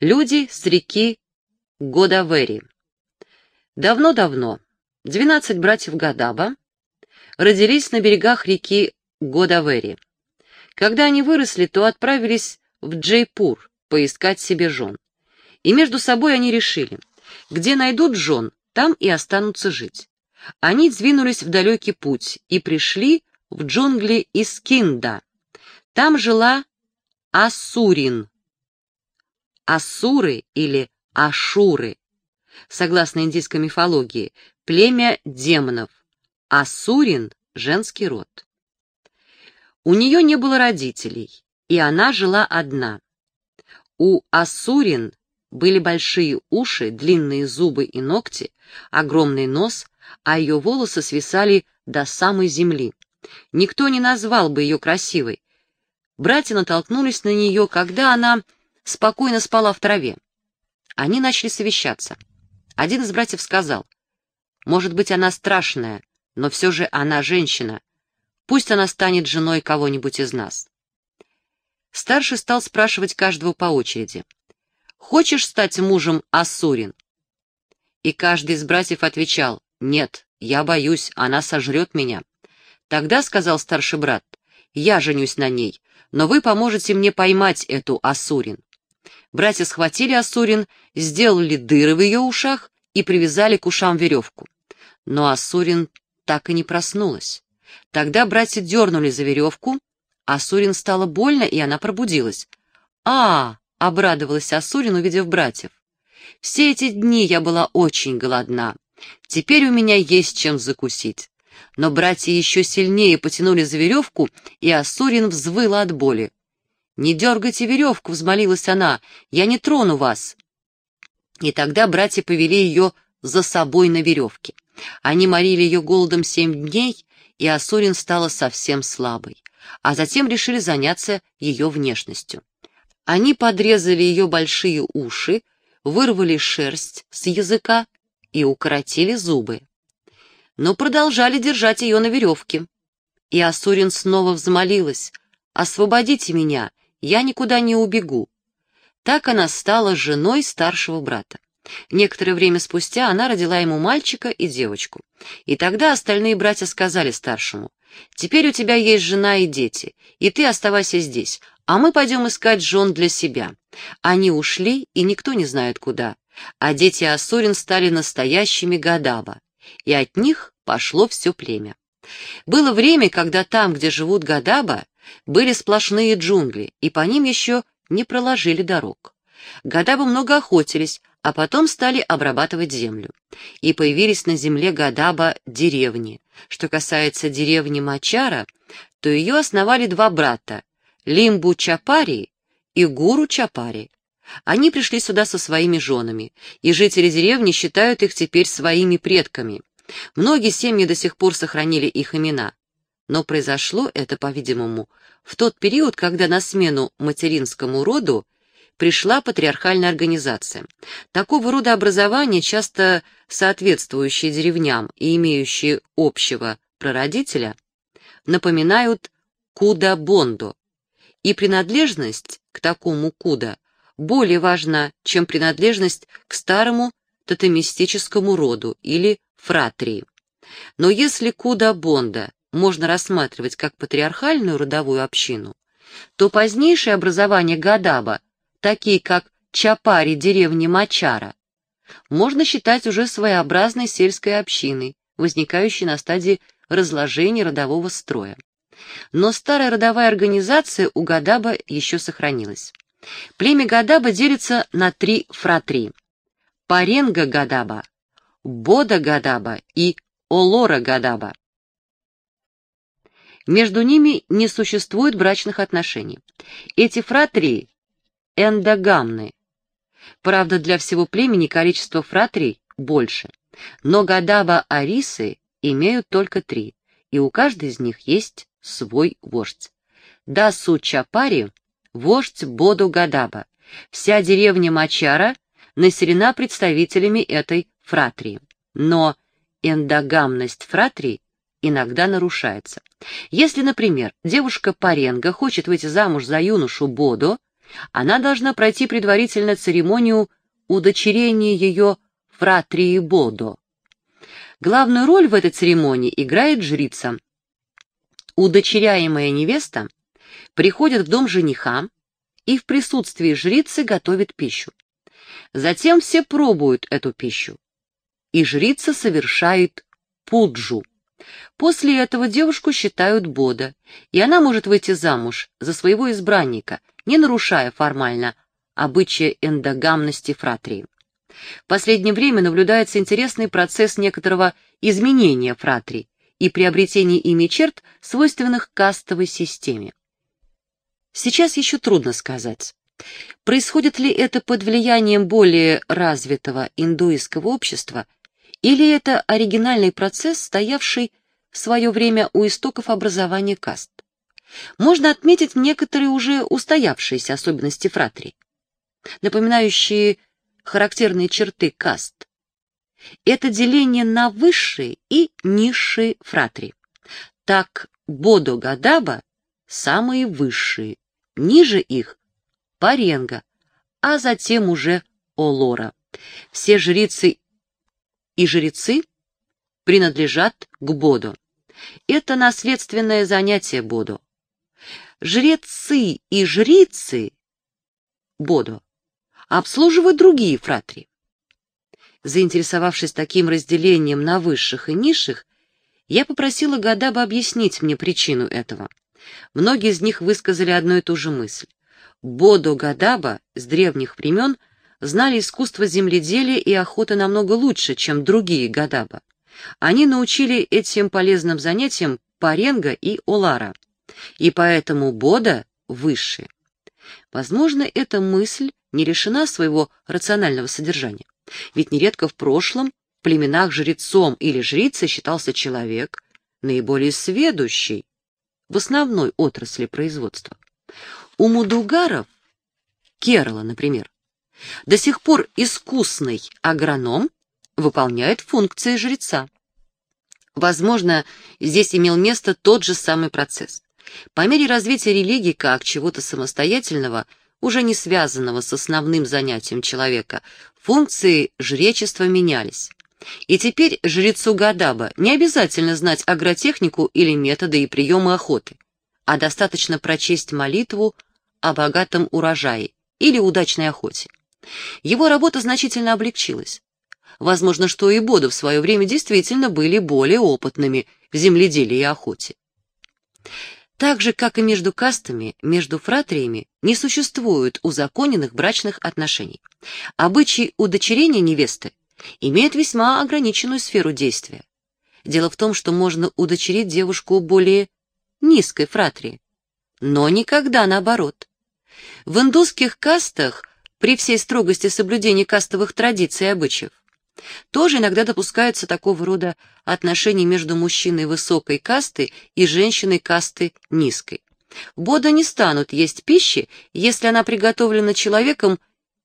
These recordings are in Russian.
Люди с реки Годавери. Давно-давно двенадцать братьев Гадаба родились на берегах реки Годавери. Когда они выросли, то отправились в Джейпур поискать себе жен. И между собой они решили, где найдут жен, там и останутся жить. Они двинулись в далекий путь и пришли в джунгли Искинда. Там жила Ассурин, Ассуры или Ашуры, согласно индийской мифологии, племя демонов, Ассурин — женский род. У нее не было родителей, и она жила одна. У Ассурин были большие уши, длинные зубы и ногти, огромный нос, а ее волосы свисали до самой земли. Никто не назвал бы ее красивой. Братья натолкнулись на нее, когда она спокойно спала в траве. Они начали совещаться. Один из братьев сказал, «Может быть, она страшная, но все же она женщина. Пусть она станет женой кого-нибудь из нас». Старший стал спрашивать каждого по очереди, «Хочешь стать мужем Ассурин?» И каждый из братьев отвечал, «Нет, я боюсь, она сожрет меня». Тогда, — сказал старший брат, — я женюсь на ней, но вы поможете мне поймать эту Ассурин. Братья схватили Ассурин, сделали дыры в ее ушах и привязали к ушам веревку. Но Ассурин так и не проснулась. Тогда братья дернули за веревку, Ассурин стало больно, и она пробудилась. «А!» — обрадовалась Ассурин, увидев братьев. «Все эти дни я была очень голодна. Теперь у меня есть чем закусить». Но братья еще сильнее потянули за веревку, и Ассурин взвыла от боли. «Не дергайте веревку», — взмолилась она, — «я не трону вас». И тогда братья повели ее за собой на веревке. Они морили ее голодом семь дней, и Асурин стала совсем слабой, а затем решили заняться ее внешностью. Они подрезали ее большие уши, вырвали шерсть с языка и укоротили зубы. Но продолжали держать ее на веревке. И Асурин снова взмолилась, «Освободите меня, я никуда не убегу. Так она стала женой старшего брата. Некоторое время спустя она родила ему мальчика и девочку. И тогда остальные братья сказали старшему, «Теперь у тебя есть жена и дети, и ты оставайся здесь, а мы пойдем искать жен для себя». Они ушли, и никто не знает куда, а дети Ассурин стали настоящими Гадаба, и от них пошло все племя. Было время, когда там, где живут Гадаба, были сплошные джунгли, и по ним еще не проложили дорог. Гадабы много охотились, а потом стали обрабатывать землю. И появились на земле Гадаба деревни. Что касается деревни Мачара, то ее основали два брата — Лимбу Чапари и Гуру Чапари. Они пришли сюда со своими женами, и жители деревни считают их теперь своими предками. Многие семьи до сих пор сохранили их имена. Но произошло это, по-видимому, в тот период, когда на смену материнскому роду пришла патриархальная организация. Такого рода образования, часто соответствующие деревням и имеющие общего прародителя, напоминают куда-бондо, и принадлежность к такому куда более важна, чем принадлежность к старому тотемистическому роду или фратрии. Но если куда-бонда можно рассматривать как патриархальную родовую общину, то позднейшее образование Гадаба, такие как Чапари деревни Мачара, можно считать уже своеобразной сельской общиной, возникающей на стадии разложения родового строя. Но старая родовая организация у Гадаба еще сохранилась. Племя Гадаба делится на три фратри – Паренга Гадаба, Бода Гадаба и Олора Гадаба. Между ними не существует брачных отношений. Эти фратрии эндогамны. Правда, для всего племени количество фратрий больше. Но Гадаба Арисы имеют только три, и у каждой из них есть свой вождь. Дасу Чапари — вождь Боду Гадаба. Вся деревня Мачара населена представителями этой фратрии. Но эндогамность фратрий иногда нарушается. Если, например, девушка Паренга хочет выйти замуж за юношу Бодо, она должна пройти предварительно церемонию удочерения ее фратрии Бодо. Главную роль в этой церемонии играет жрица. Удочеряемая невеста приходит в дом жениха и в присутствии жрицы готовит пищу. Затем все пробуют эту пищу, и жрица совершает пуджу. После этого девушку считают бода, и она может выйти замуж за своего избранника, не нарушая формально обычая эндогамности фратрии. В последнее время наблюдается интересный процесс некоторого изменения фратрий и приобретения ими черт, свойственных кастовой системе. Сейчас еще трудно сказать, происходит ли это под влиянием более развитого индуистского общества, или это оригинальный процесс, стоявший в свое время у истоков образования каст. Можно отметить некоторые уже устоявшиеся особенности фратрий, напоминающие характерные черты каст. Это деление на высшие и низшие фратрии. Так Бодо-Гадаба – самые высшие, ниже их – Паренга, а затем уже Олора. Все жрицы и жрецы принадлежат к Бодо. Это наследственное занятие Бодо. Жрецы и жрицы Бодо обслуживают другие фратри. Заинтересовавшись таким разделением на высших и низших, я попросила Гадаба объяснить мне причину этого. Многие из них высказали одну и ту же мысль. Бодо Гадаба с древних времен знали искусство земледелия и охоты намного лучше, чем другие Гадаба. Они научили этим полезным занятиям Паренга и Олара, и поэтому Бода выше. Возможно, эта мысль не лишена своего рационального содержания. Ведь нередко в прошлом в племенах жрецом или жрицей считался человек, наиболее сведущий в основной отрасли производства. У мудугаров, Керала, например, до сих пор искусный агроном выполняет функции жреца. Возможно, здесь имел место тот же самый процесс. По мере развития религии как чего-то самостоятельного, уже не связанного с основным занятием человека, функции жречества менялись. И теперь жрецу Гадаба не обязательно знать агротехнику или методы и приемы охоты, а достаточно прочесть молитву о богатом урожае или удачной охоте. Его работа значительно облегчилась. Возможно, что и Боды в свое время действительно были более опытными в земледелии и охоте. Так же, как и между кастами, между фратриями не существует узаконенных брачных отношений. Обычай удочерения невесты имеет весьма ограниченную сферу действия. Дело в том, что можно удочерить девушку более низкой фратрии, но никогда наоборот. В индусских кастах, при всей строгости соблюдения кастовых традиций и обычаев, тоже иногда допускаются такого рода отношения между мужчиной высокой касты и женщиной касты низкой. Бода не станут есть пищи, если она приготовлена человеком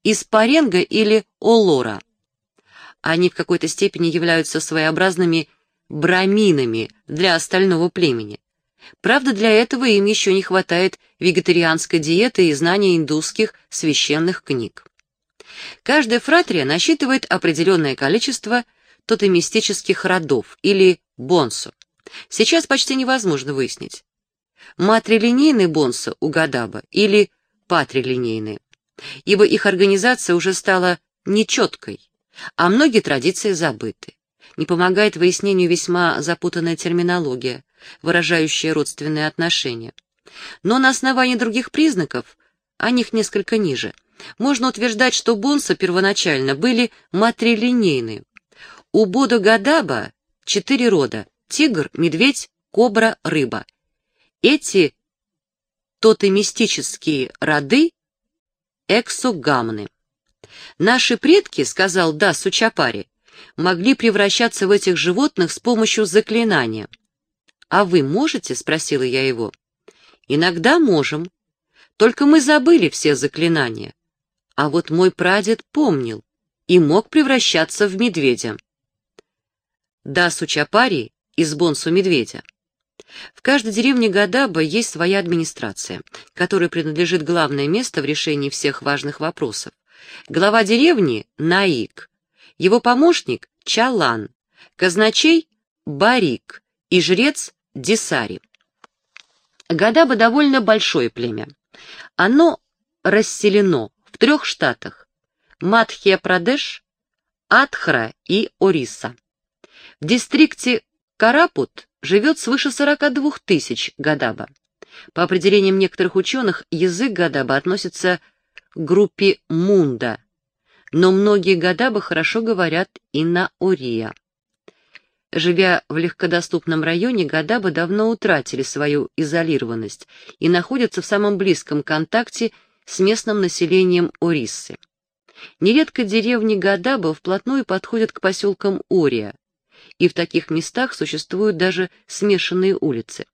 из паренга или олора. Они в какой-то степени являются своеобразными браминами для остального племени. Правда, для этого им еще не хватает вегетарианской диеты и знания индусских священных книг. Каждая фратрия насчитывает определенное количество тотемистических родов или бонсо. Сейчас почти невозможно выяснить, матрилинейный бонсо у Гадаба или патрилинейный, ибо их организация уже стала нечеткой, а многие традиции забыты. Не помогает выяснению весьма запутанная терминология, выражающая родственные отношения. Но на основании других признаков, о них несколько ниже – можно утверждать, что бонса первоначально были матрилинейны. У Бодо Гадаба четыре рода – тигр, медведь, кобра, рыба. Эти тотемистические роды – эксогамны. Наши предки, сказал Да Сучапари, могли превращаться в этих животных с помощью заклинания. «А вы можете?» — спросила я его. «Иногда можем. Только мы забыли все заклинания. А вот мой прадед помнил и мог превращаться в медведя. Да, Сучапари из Бонсу медведя. В каждой деревне Гадаба есть своя администрация, которой принадлежит главное место в решении всех важных вопросов. Глава деревни — Наик, его помощник — Чалан, казначей — Барик и жрец — Десари. Гадаба довольно большое племя. Оно расселено в трех штатах — Мадхья-Прадеш, Адхра и Ориса. В дистрикте Карапут живет свыше 42 тысяч Гадаба. По определениям некоторых ученых, язык Гадаба относится к группе Мунда, но многие Гадаба хорошо говорят и на Ория. Живя в легкодоступном районе, Гадаба давно утратили свою изолированность и находятся в самом близком контакте с местным населением Ориссы. Нередко деревни Гадаба вплотную подходят к поселкам Ория, и в таких местах существуют даже смешанные улицы.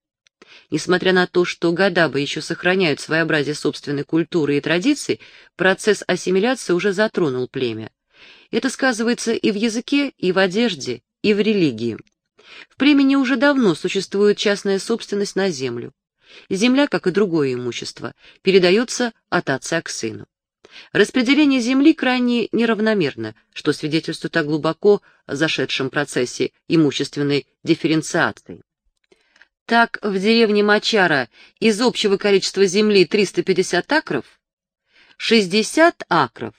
Несмотря на то, что Гадаба еще сохраняют своеобразие собственной культуры и традиций, процесс ассимиляции уже затронул племя. Это сказывается и в языке, и в одежде, и в религии. В племени уже давно существует частная собственность на землю. Земля, как и другое имущество, передается от отца к сыну. Распределение земли крайне неравномерно, что свидетельствует о глубоко зашедшем процессе имущественной дифференциации. Так, в деревне Мачара из общего количества земли 350 акров, 60 акров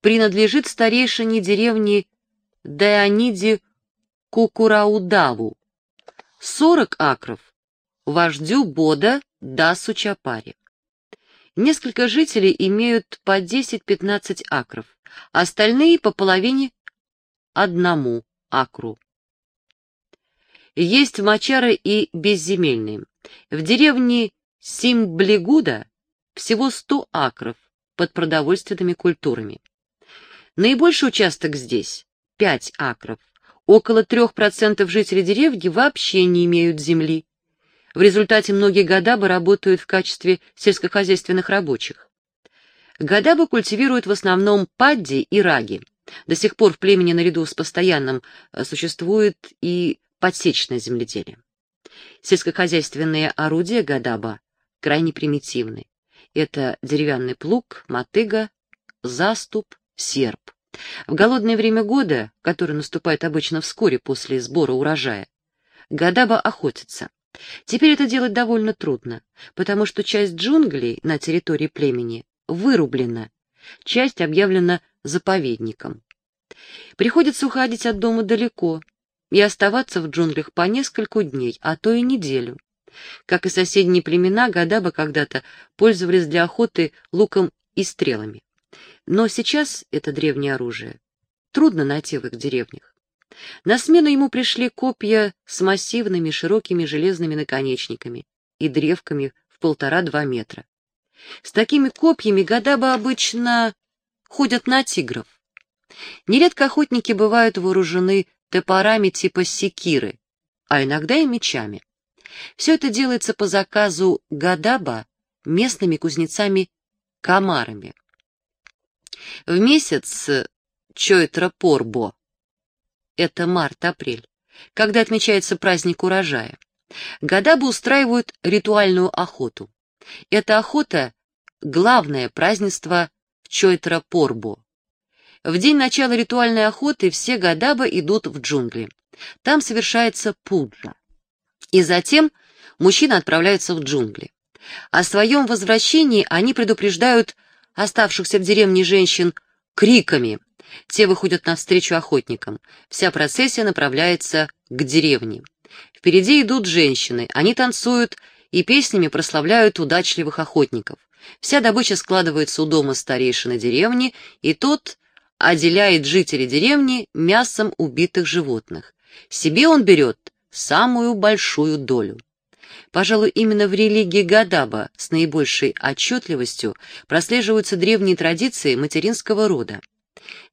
принадлежит старейшине деревни Деониде Кукураудаву, 40 акров вождю Бода Дасу Чапари. Несколько жителей имеют по 10-15 акров, остальные по половине одному акру. Есть мачары и безземельные. В деревне Симблигуда всего 100 акров под продовольственными культурами. Наибольший участок здесь — 5 акров. Около 3% жителей деревни вообще не имеют земли. В результате многие гадабы работают в качестве сельскохозяйственных рабочих. Гадабы культивируют в основном падди и раги. До сих пор в племени наряду с постоянным э, существует и подсечное земледелие. Сельскохозяйственные орудия гадаба крайне примитивны. Это деревянный плуг, мотыга, заступ, серп. В голодное время года, которое наступает обычно вскоре после сбора урожая, гадаба охотится. Теперь это делать довольно трудно, потому что часть джунглей на территории племени вырублена, часть объявлена заповедником. Приходится уходить от дома далеко и оставаться в джунглях по нескольку дней, а то и неделю. Как и соседние племена, Гадаба когда-то пользовались для охоты луком и стрелами. Но сейчас это древнее оружие трудно найти в их деревнях. На смену ему пришли копья с массивными широкими железными наконечниками и древками в полтора-два метра. С такими копьями Гадаба обычно ходят на тигров. Нередко охотники бывают вооружены топорами типа секиры, а иногда и мечами. Все это делается по заказу Гадаба местными кузнецами-комарами. В месяц Чойтра-Порбо это март-апрель, когда отмечается праздник урожая. Гадабы устраивают ритуальную охоту. Эта охота — главное празднество в Чойтра-Порбо. В день начала ритуальной охоты все гадаба идут в джунгли. Там совершается пуджа. И затем мужчины отправляются в джунгли. О своем возвращении они предупреждают оставшихся в деревне женщин криками те выходят навстречу охотникам. Вся процессия направляется к деревне. Впереди идут женщины. Они танцуют и песнями прославляют удачливых охотников. Вся добыча складывается у дома старейшины деревни, и тот отделяет жителей деревни мясом убитых животных. Себе он берет самую большую долю. Пожалуй, именно в религии Гадаба с наибольшей отчетливостью прослеживаются древние традиции материнского рода.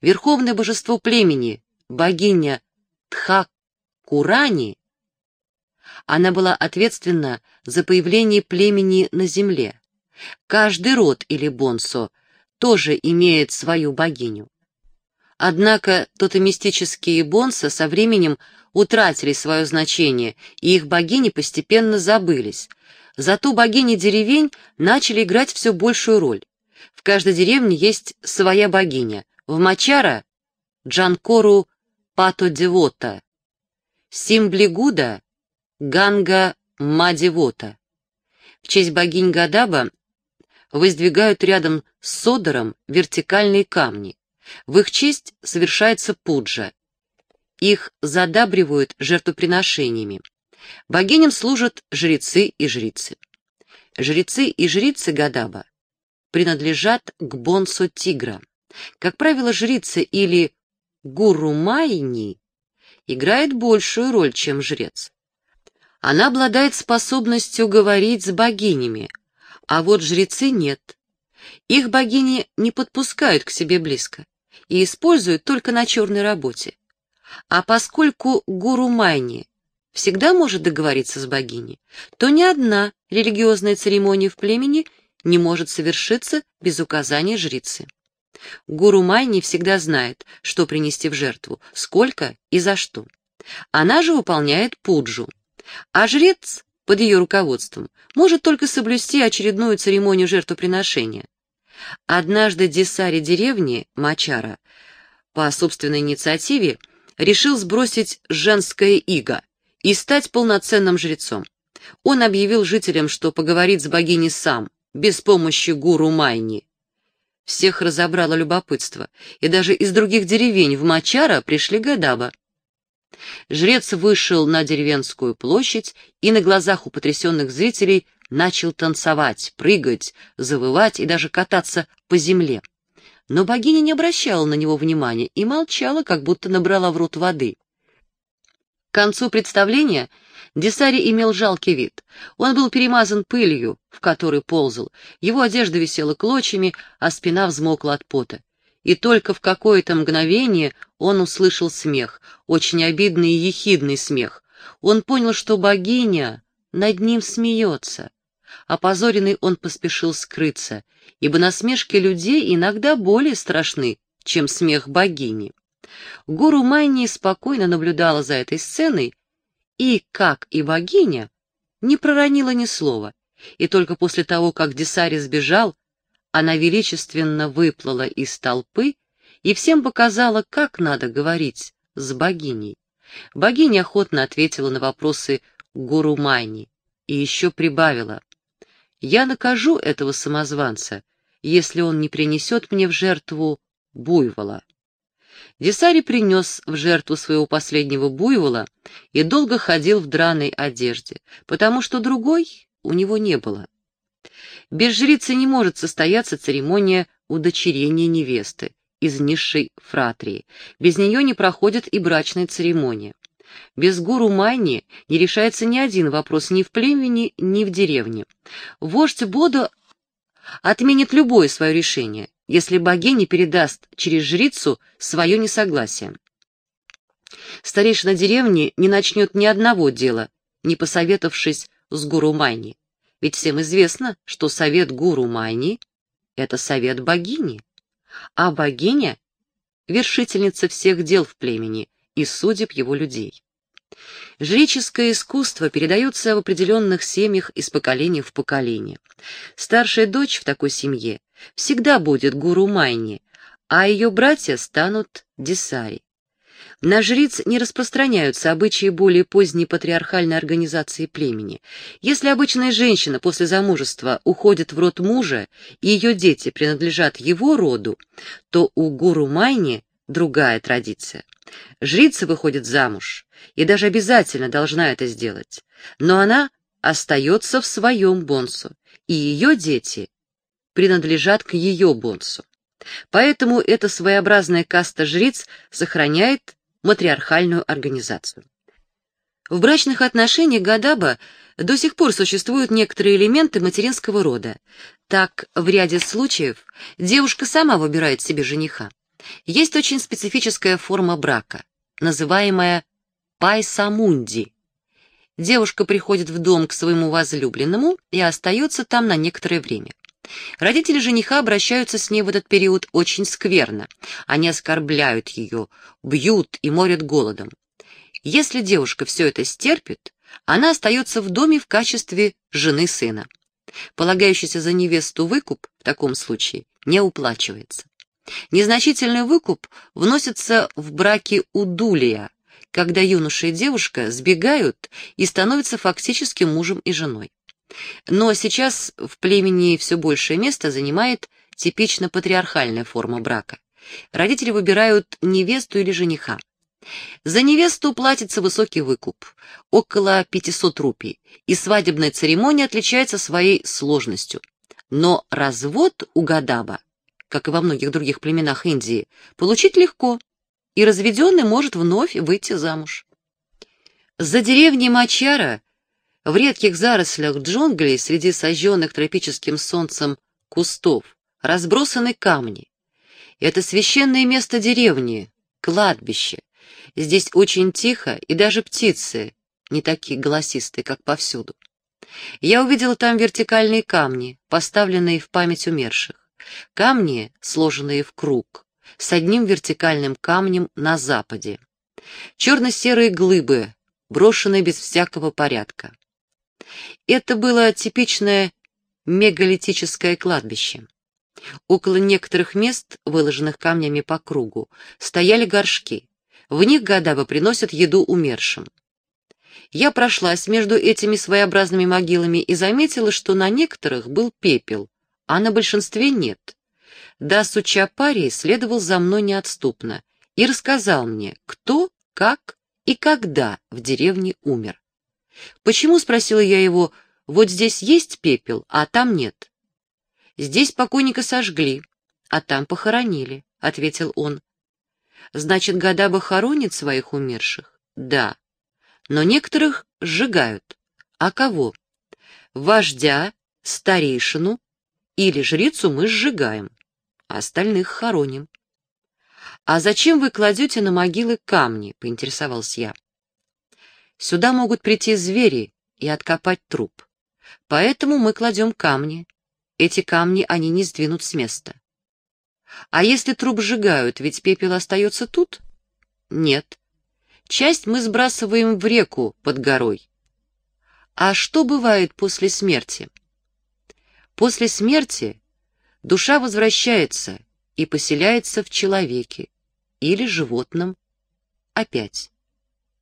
Верховное божество племени, богиня Тхакурани, она была ответственна за появление племени на земле. Каждый род или бонсо тоже имеет свою богиню. Однако тотемистические бонсы со временем утратили свое значение, и их богини постепенно забылись. Зато богини деревень начали играть все большую роль. В каждой деревне есть своя богиня. В Мачара — Джанкору Пато-Девота, Симблигуда — Ганга Мадевота. В честь богинь Гадаба воздвигают рядом с Содором вертикальные камни. В их честь совершается пуджа. Их задабривают жертвоприношениями. Богиням служат жрецы и жрицы. Жрецы и жрицы Гадаба принадлежат к бонсу тигра. Как правило, жрица или гуру Майни играет большую роль, чем жрец. Она обладает способностью говорить с богинями, а вот жрецы нет. Их богини не подпускают к себе близко и используют только на черной работе. А поскольку гуру Майни всегда может договориться с богиней, то ни одна религиозная церемония в племени не может совершиться без указания жрицы. Гуру Майни всегда знает, что принести в жертву, сколько и за что. Она же выполняет пуджу. А жрец под ее руководством может только соблюсти очередную церемонию жертвоприношения. Однажды десари деревни Мачара по собственной инициативе решил сбросить женское иго и стать полноценным жрецом. Он объявил жителям, что поговорит с богиней сам, без помощи гуру Майни. Всех разобрало любопытство, и даже из других деревень в Мачара пришли Гадаба. Жрец вышел на деревенскую площадь и на глазах у потрясенных зрителей начал танцевать, прыгать, завывать и даже кататься по земле. Но богиня не обращала на него внимания и молчала, как будто набрала в рот воды. К концу представления Десари имел жалкий вид. Он был перемазан пылью, в которой ползал, его одежда висела клочьями, а спина взмокла от пота. И только в какое-то мгновение он услышал смех, очень обидный и ехидный смех. Он понял, что богиня над ним смеется. Опозоренный он поспешил скрыться, ибо насмешки людей иногда более страшны, чем смех богини. Гуру Майни спокойно наблюдала за этой сценой и, как и богиня, не проронила ни слова, и только после того, как Десари сбежал, она величественно выплыла из толпы и всем показала, как надо говорить с богиней. Богиня охотно ответила на вопросы Гуру Майни и еще прибавила. «Я накажу этого самозванца, если он не принесет мне в жертву буйвола». Десари принес в жертву своего последнего буйвола и долго ходил в драной одежде, потому что другой у него не было. Без жрицы не может состояться церемония удочерения невесты из низшей фратрии. Без нее не проходит и брачная церемония. Без гуру Майни не решается ни один вопрос ни в племени, ни в деревне. Вождь Бодо отменит любое свое решение, если богиня передаст через жрицу свое несогласие. Старейшина деревни не начнет ни одного дела, не посоветовавшись с гуру Майни. Ведь всем известно, что совет гуру Майни — это совет богини, а богиня — вершительница всех дел в племени и судеб его людей. Жреческое искусство передается в определенных семьях из поколения в поколение. Старшая дочь в такой семье всегда будет гуру Майни, а ее братья станут десари. На жриц не распространяются обычаи более поздней патриархальной организации племени. Если обычная женщина после замужества уходит в род мужа, и ее дети принадлежат его роду, то у гуру Майни другая традиция. Жрица выходит замуж, и даже обязательно должна это сделать, но она остается в своем бонсу, и ее дети принадлежат к ее бонсу. Поэтому эта своеобразная каста жриц сохраняет матриархальную организацию. В брачных отношениях Гадаба до сих пор существуют некоторые элементы материнского рода. Так, в ряде случаев девушка сама выбирает себе жениха. Есть очень специфическая форма брака, называемая пайсамунди. Девушка приходит в дом к своему возлюбленному и остается там на некоторое время. Родители жениха обращаются с ней в этот период очень скверно. Они оскорбляют ее, бьют и морят голодом. Если девушка все это стерпит, она остается в доме в качестве жены сына. Полагающийся за невесту выкуп в таком случае не уплачивается. Незначительный выкуп вносится в браки удулия, когда юноша и девушка сбегают и становятся фактически мужем и женой. Но сейчас в племени все большее место занимает типично патриархальная форма брака. Родители выбирают невесту или жениха. За невесту платится высокий выкуп, около 500 рупий, и свадебная церемония отличается своей сложностью. Но развод у Гадаба, как и во многих других племенах Индии, получить легко, и разведенный может вновь выйти замуж. За деревней Мачара в редких зарослях джунглей среди сожженных тропическим солнцем кустов разбросаны камни. Это священное место деревни, кладбище. Здесь очень тихо, и даже птицы не такие голосистые, как повсюду. Я увидела там вертикальные камни, поставленные в память умерших. Камни, сложенные в круг, с одним вертикальным камнем на западе. Черно-серые глыбы, брошенные без всякого порядка. Это было типичное мегалитическое кладбище. Около некоторых мест, выложенных камнями по кругу, стояли горшки. В них Гадаба приносят еду умершим. Я прошлась между этими своеобразными могилами и заметила, что на некоторых был пепел, а на большинстве нет. Дасу Чапари следовал за мной неотступно и рассказал мне, кто, как и когда в деревне умер. «Почему?» — спросила я его. «Вот здесь есть пепел, а там нет». «Здесь покойника сожгли, а там похоронили», — ответил он. «Значит, Гадаба хоронит своих умерших?» «Да. Но некоторых сжигают. А кого?» «Вождя, старейшину или жрицу мы сжигаем, а остальных хороним». «А зачем вы кладете на могилы камни?» — поинтересовался я. Сюда могут прийти звери и откопать труп. Поэтому мы кладем камни. Эти камни они не сдвинут с места. А если труп сжигают, ведь пепел остается тут? Нет. Часть мы сбрасываем в реку под горой. А что бывает после смерти? После смерти душа возвращается и поселяется в человеке или животном опять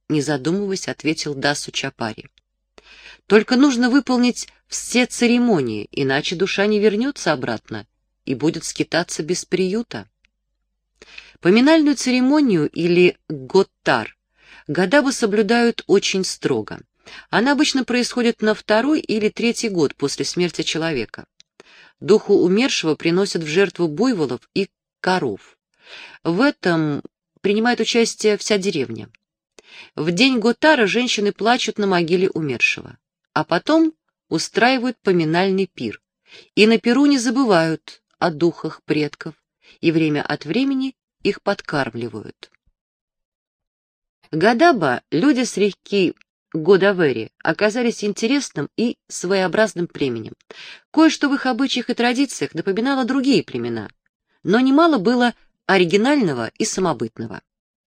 не задумываясь, ответил Дасу Чапари. Только нужно выполнить все церемонии, иначе душа не вернется обратно и будет скитаться без приюта. Поминальную церемонию или готтар гадабы соблюдают очень строго. Она обычно происходит на второй или третий год после смерти человека. Духу умершего приносят в жертву буйволов и коров. В этом принимает участие вся деревня. В день Готара женщины плачут на могиле умершего, а потом устраивают поминальный пир. И на пиру не забывают о духах предков, и время от времени их подкармливают. Гадаба, люди с реки Годавери, оказались интересным и своеобразным племенем. Кое-что в их обычаях и традициях напоминало другие племена, но немало было оригинального и самобытного.